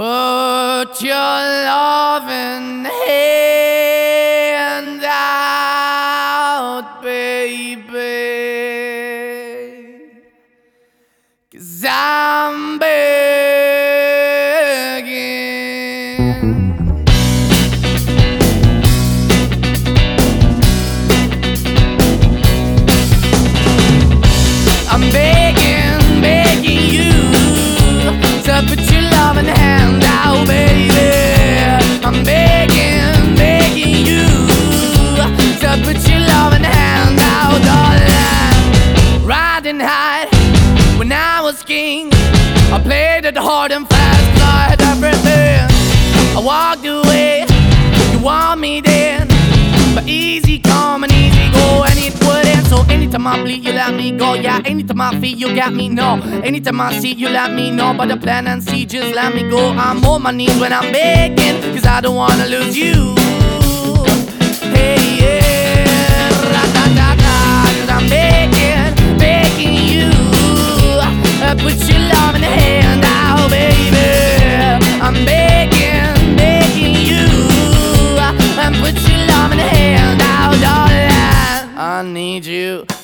Put your love loving hand high when I was king, I played it hard and fast, I had everything. I walked away, you want me then, but easy come and easy go, and it wouldn't. So anytime I bleed, you let me go. Yeah, anytime I feel, you got me. No, anytime I see, you let me know. But the plan and see, just let me go. I'm on my knees when I'm begging, cause I don't wanna lose you. Hey, yeah,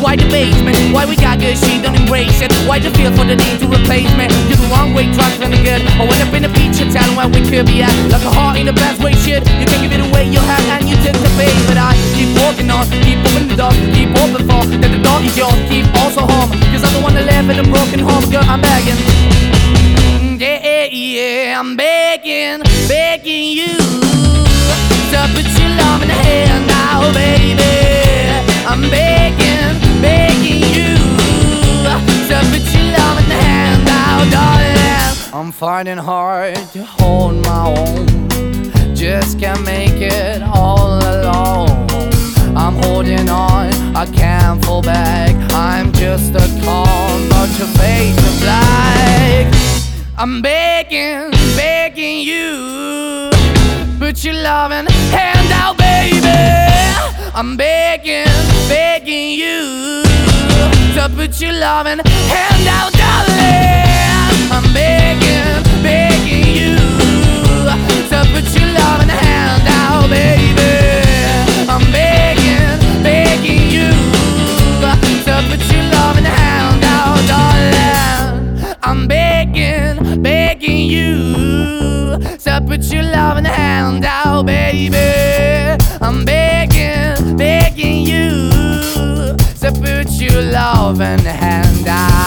why the basement, why we got good, she don't embrace it. Why the feel for the need to replace me? You're the wrong way, trying to the good. I went up in a feature town where we could be at. Like a heart in the best way, shit. You can't give it away, you have, and you take the bait. But I keep walking on, keep opening the door, keep open for that the door is yours, keep also home. Cause I'm the one that live in a broken home, girl, I'm begging. Yeah, yeah, I'm begging, begging you to put your love in I'm finding hard to hold my own, just can't make it all alone. I'm holding on, I can't fall back. I'm just a call, but your face is black. I'm begging, begging you. Put your loving hand out, baby. I'm begging, begging you. To put your loving hand out, darling. Begging, you to put your loving hand out, baby. I'm begging, begging you to put your loving hand out.